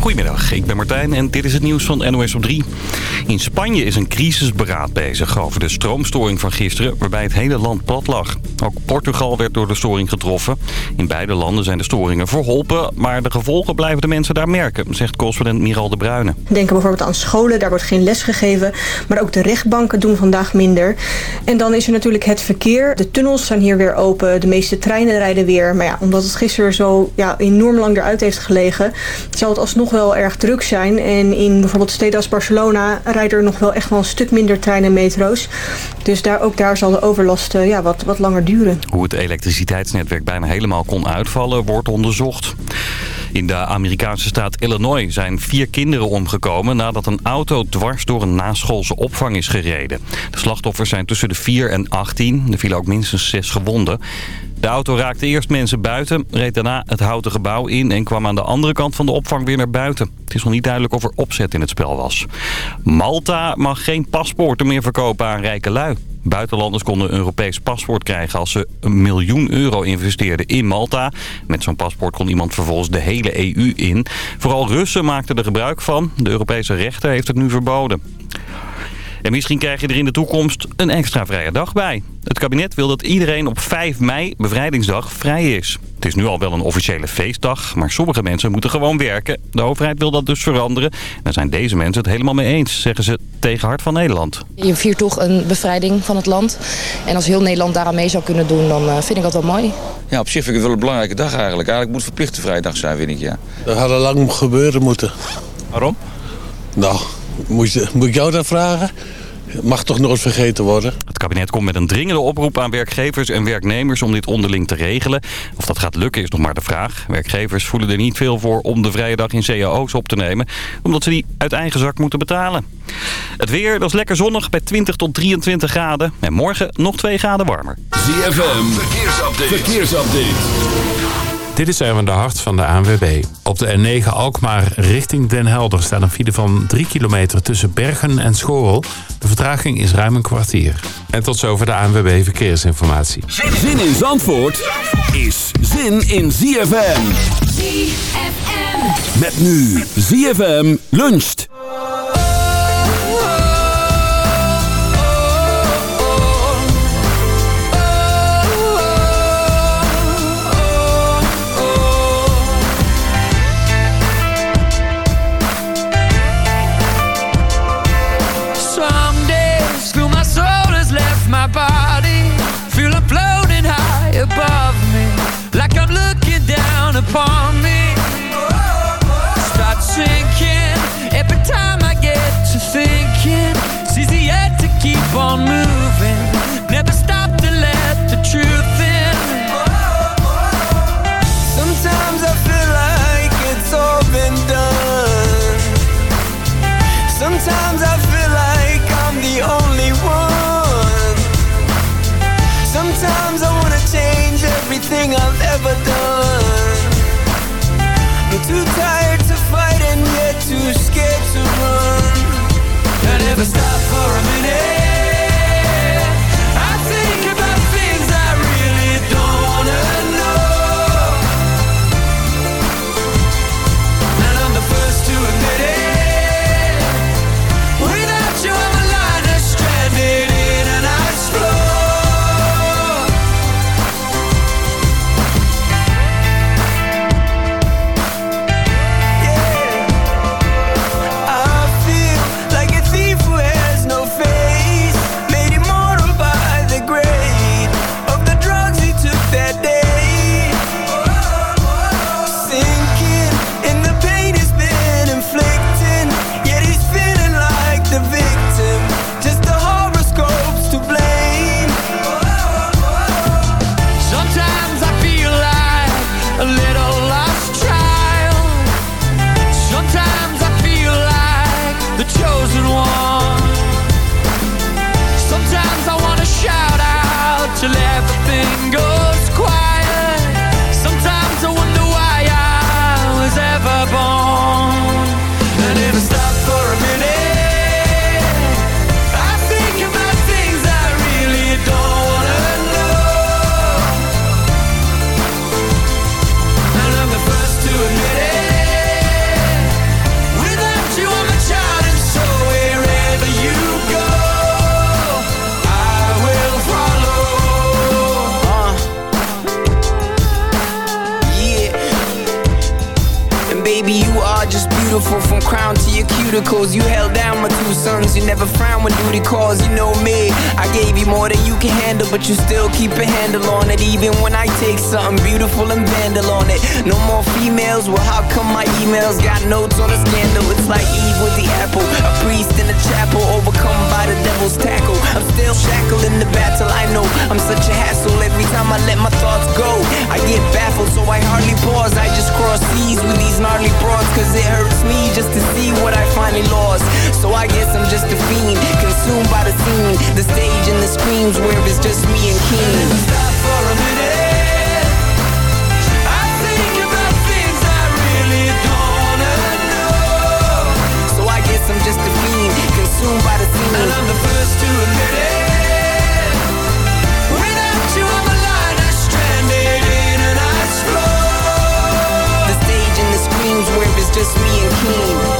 Goedemiddag, ik ben Martijn en dit is het nieuws van NOS op 3. In Spanje is een crisisberaad bezig over de stroomstoring van gisteren... waarbij het hele land plat lag. Ook Portugal werd door de storing getroffen. In beide landen zijn de storingen verholpen... maar de gevolgen blijven de mensen daar merken, zegt correspondent Miral de Bruyne. Denken bijvoorbeeld aan scholen, daar wordt geen les gegeven... maar ook de rechtbanken doen vandaag minder. En dan is er natuurlijk het verkeer. De tunnels zijn hier weer open, de meeste treinen rijden weer. Maar ja, omdat het gisteren zo ja, enorm lang eruit heeft gelegen... zal het alsnog wel erg druk zijn. En in bijvoorbeeld steden als Barcelona rijden er nog wel echt wel een stuk minder treinen en metro's. Dus daar, ook daar zal de overlast uh, ja, wat, wat langer duren. Hoe het elektriciteitsnetwerk bijna helemaal kon uitvallen wordt onderzocht. In de Amerikaanse staat Illinois zijn vier kinderen omgekomen nadat een auto dwars door een naschoolse opvang is gereden. De slachtoffers zijn tussen de 4 en 18. Er vielen ook minstens zes gewonden. De auto raakte eerst mensen buiten, reed daarna het houten gebouw in... en kwam aan de andere kant van de opvang weer naar buiten. Het is nog niet duidelijk of er opzet in het spel was. Malta mag geen paspoorten meer verkopen aan rijke lui. Buitenlanders konden een Europees paspoort krijgen als ze een miljoen euro investeerden in Malta. Met zo'n paspoort kon iemand vervolgens de hele EU in. Vooral Russen maakten er gebruik van. De Europese rechter heeft het nu verboden. En misschien krijg je er in de toekomst een extra vrije dag bij. Het kabinet wil dat iedereen op 5 mei, bevrijdingsdag, vrij is. Het is nu al wel een officiële feestdag, maar sommige mensen moeten gewoon werken. De overheid wil dat dus veranderen. Daar zijn deze mensen het helemaal mee eens, zeggen ze tegen Hart van Nederland. Je viert toch een bevrijding van het land. En als heel Nederland daaraan mee zou kunnen doen, dan vind ik dat wel mooi. Ja, op zich vind ik het wel een belangrijke dag eigenlijk. Eigenlijk moet het verplichte vrijdag zijn, vind ik, ja. Dat had al lang gebeuren moeten. Waarom? Nou, moet, je, moet ik jou dat vragen? mag toch nooit vergeten worden. Het kabinet komt met een dringende oproep aan werkgevers en werknemers om dit onderling te regelen. Of dat gaat lukken is nog maar de vraag. Werkgevers voelen er niet veel voor om de vrije dag in cao's op te nemen. Omdat ze die uit eigen zak moeten betalen. Het weer, dat is lekker zonnig bij 20 tot 23 graden. En morgen nog 2 graden warmer. ZFM, verkeersupdate. verkeersupdate. Dit is Erwin de Hart van de ANWB. Op de N9 Alkmaar richting Den Helder staat een file van 3 kilometer tussen Bergen en Schorel. De vertraging is ruim een kwartier. En tot zover de ANWB Verkeersinformatie. Zin in Zandvoort is zin in ZFM. ZFM. Met nu ZFM luncht. I'm such a hassle every time I let my thoughts go. I get baffled, so I hardly pause. I just cross seas with these gnarly broads, cause it hurts me just to see what I finally lost. So I guess I'm just a fiend, consumed by the scene, the stage and the screams where it's just me and King. Stop for a minute. I think about things I really don't wanna know. So I guess I'm just a fiend, consumed by the scene. And I'm the first to admit it. Just me and King.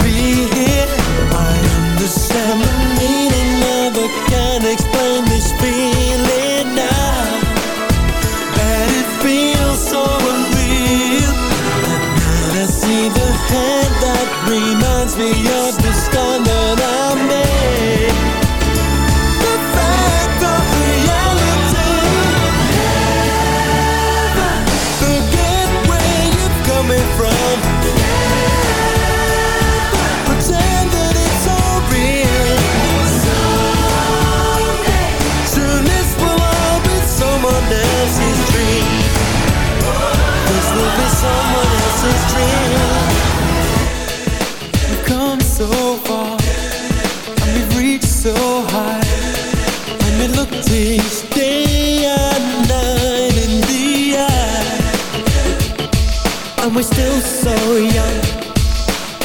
reminds me of the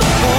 get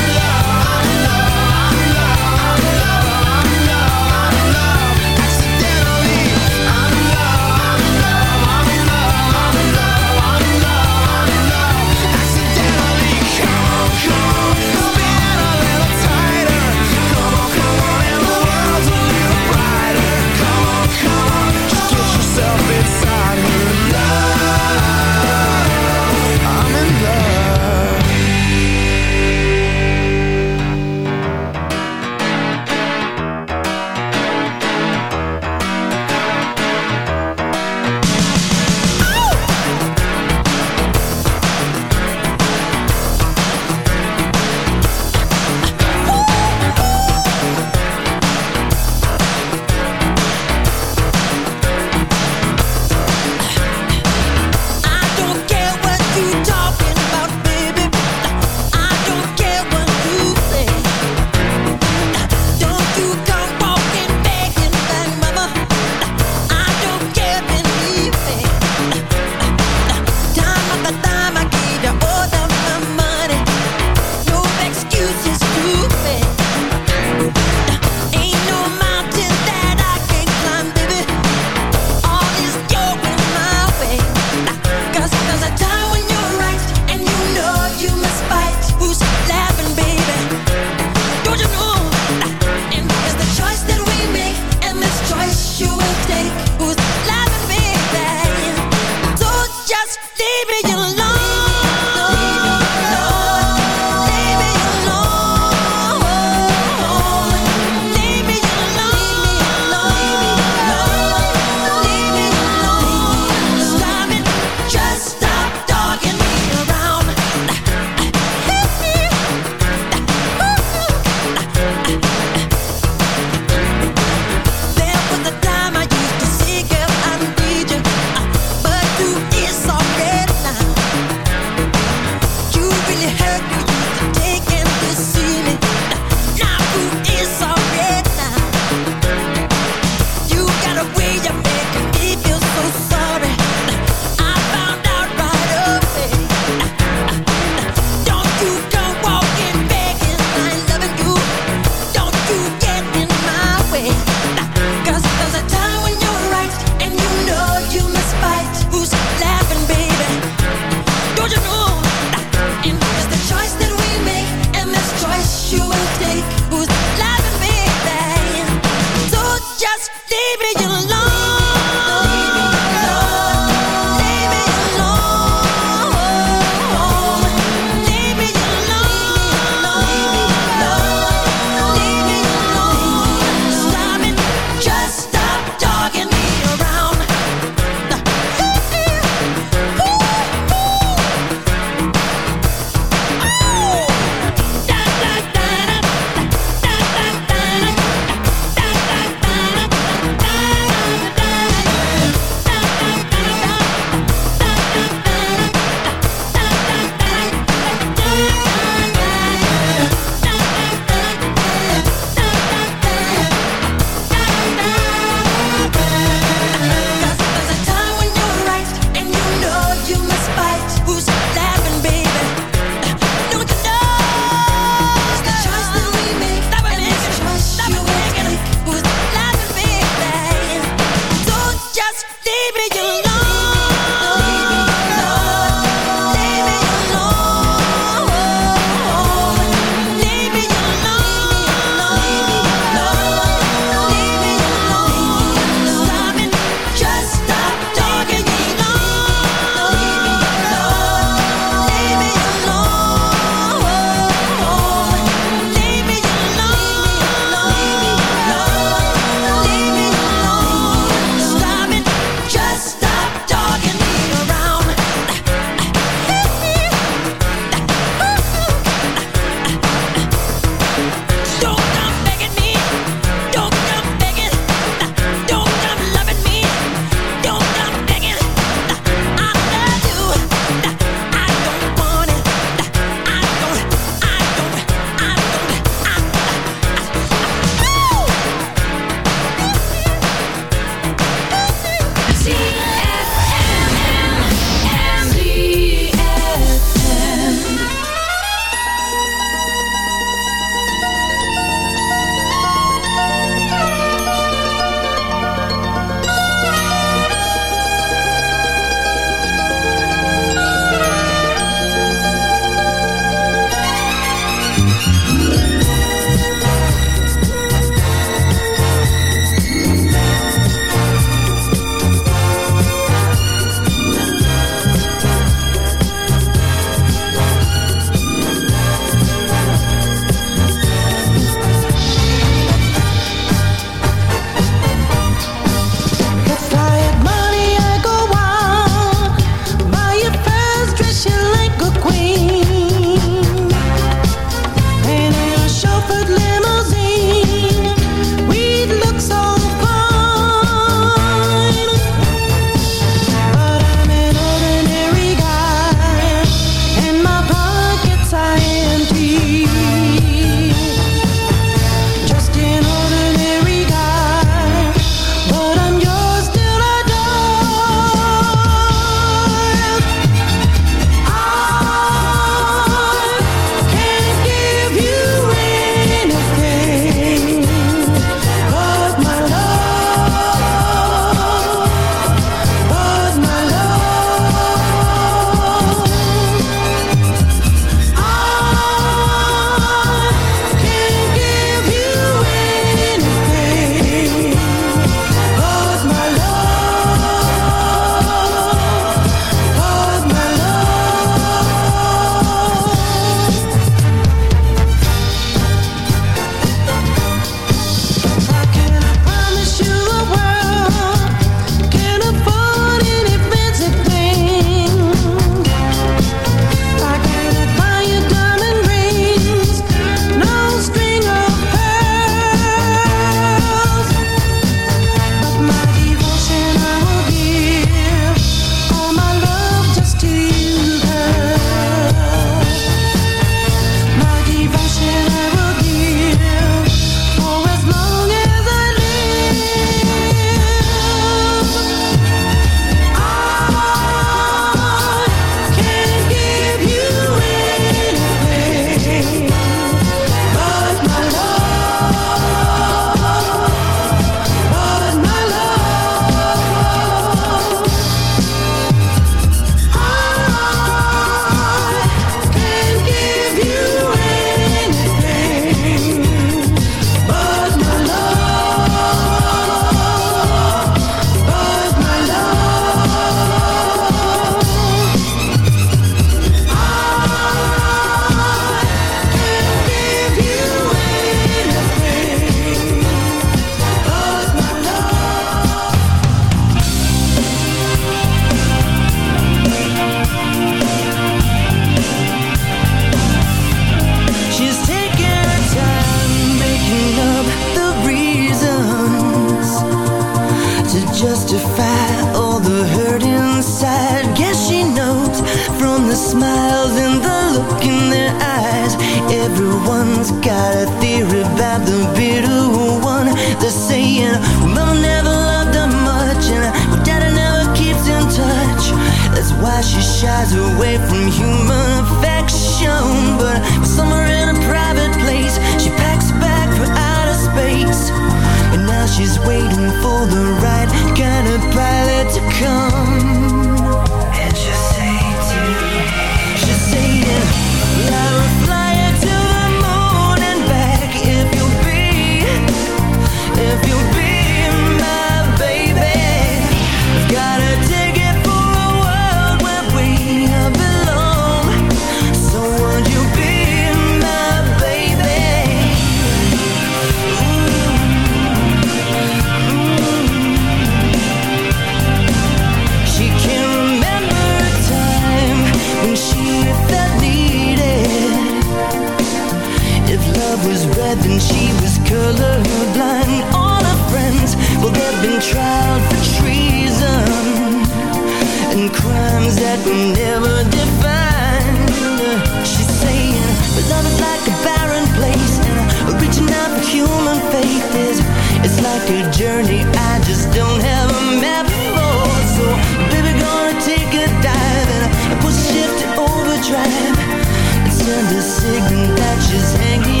signal that she's hanging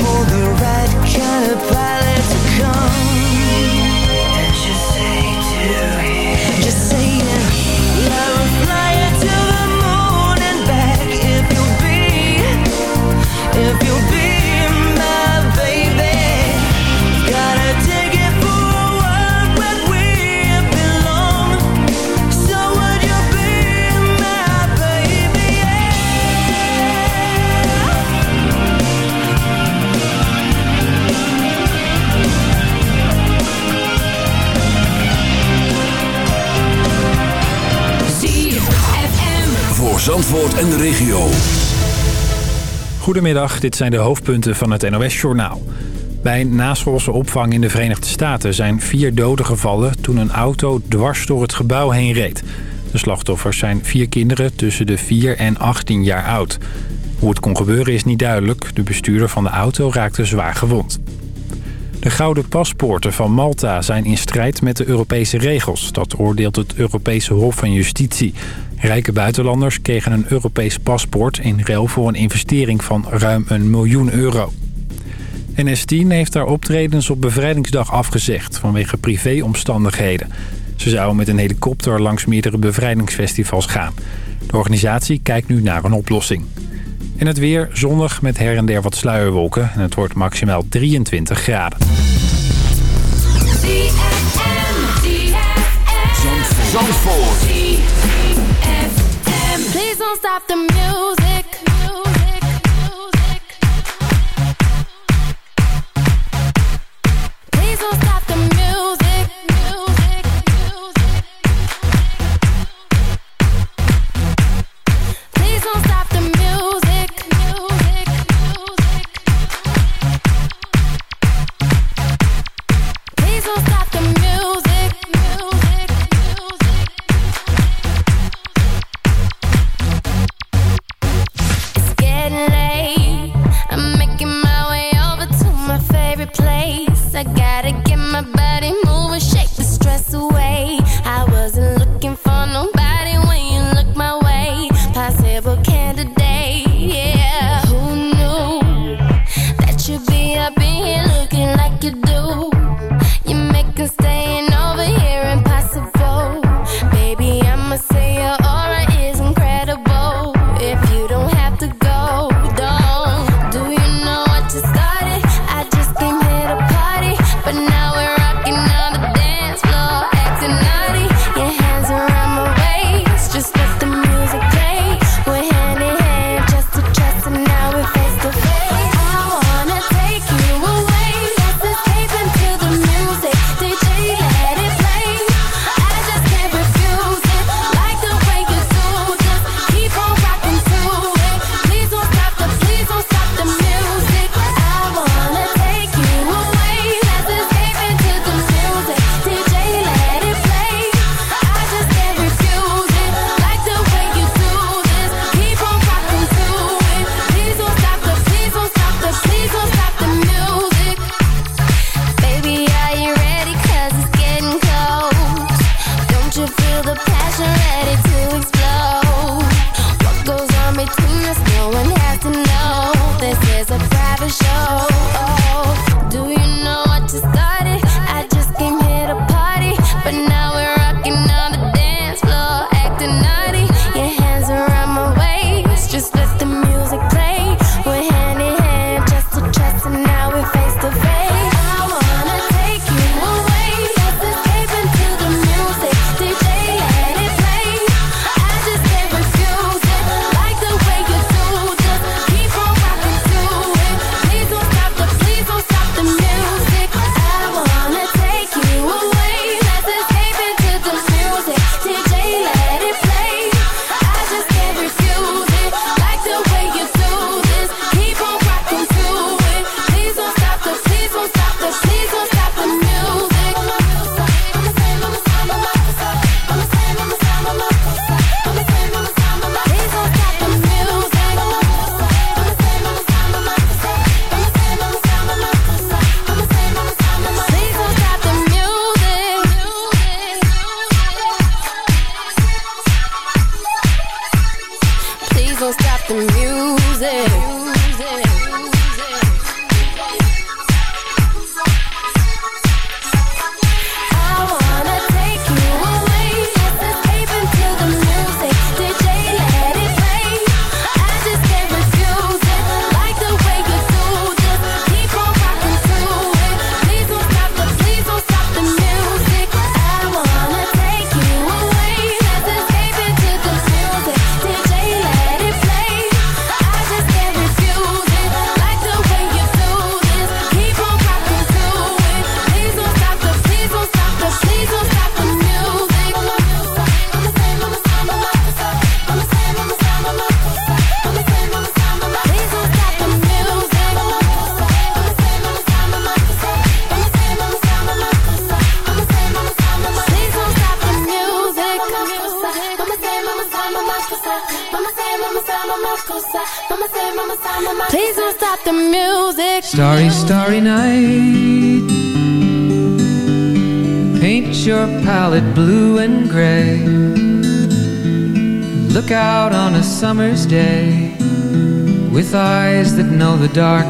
Zandvoort en de regio. Goedemiddag, dit zijn de hoofdpunten van het NOS-journaal. Bij een naschoolse opvang in de Verenigde Staten zijn vier doden gevallen... toen een auto dwars door het gebouw heen reed. De slachtoffers zijn vier kinderen tussen de 4 en 18 jaar oud. Hoe het kon gebeuren is niet duidelijk. De bestuurder van de auto raakte zwaar gewond. De gouden paspoorten van Malta zijn in strijd met de Europese regels. Dat oordeelt het Europese Hof van Justitie. Rijke buitenlanders kregen een Europees paspoort in ruil voor een investering van ruim een miljoen euro. NS10 heeft haar optredens op bevrijdingsdag afgezegd vanwege privéomstandigheden. Ze zouden met een helikopter langs meerdere bevrijdingsfestivals gaan. De organisatie kijkt nu naar een oplossing. En het weer zonnig met her en der wat sluierwolken. En het wordt maximaal 23 graden.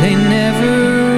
they never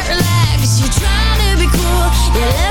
you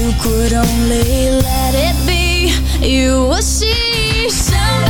you could only let it be, you will see. Someday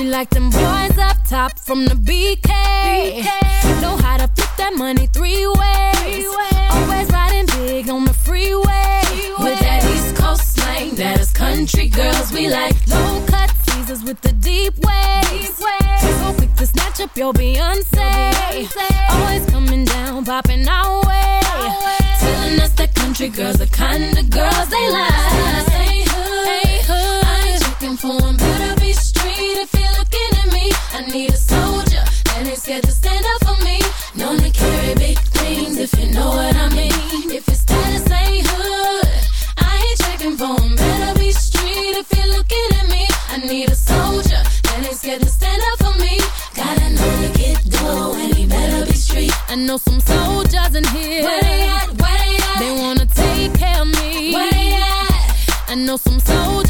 We like them boys up top from the BK. Know how to flip that money three ways. Always riding big on the freeway. With that East Coast slang, that is country girls we like. Low cut Caesars with the deep waves. So quick to snatch up your Beyonce. Always coming down, popping our way. Telling us that country girls the kind of girls they like. Ain't hood, Ain't hood. I ain't checking for. Better need a soldier that ain't scared to stand up for me. Known to carry big things if you know what I mean. If his status ain't hood, I ain't checking for 'em. Better be street if you're looking at me. I need a soldier that ain't scared to stand up for me. Gotta know to get dough and he better be street. I know some soldiers in here. Where they at? Where they at? They wanna take care of me. Where they at? I know some soldiers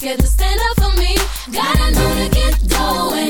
scared to stand up for me. Gotta know to get dough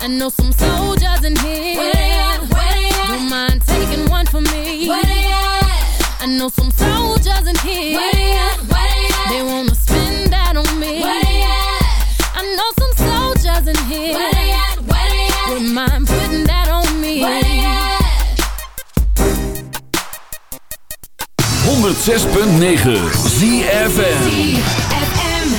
I know some soldiers in here. Where? Don't mind taking one for me. I know some soldiers in here. They at? Where wanna spend that on me. I know some soldiers in here. Where they? Don't mind putting that on me. 106.9 ZFM ZFM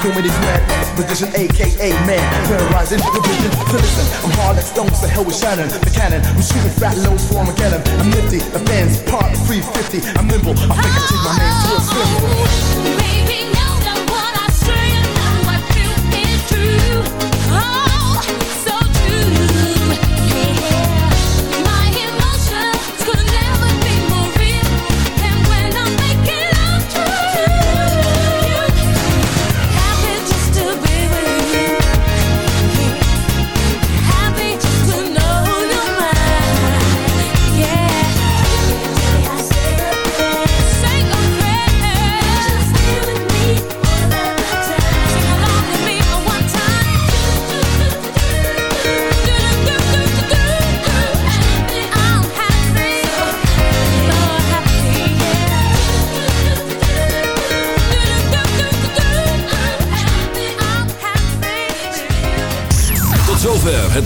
came with his mad position, aka man, terrorizing the vision. So listen, I'm hard like stone, so hell with Shannon, the cannon. I'm shooting fat loads for Armageddon. I'm nifty, the fans part 350. I'm nimble, I think I take my name to a swim.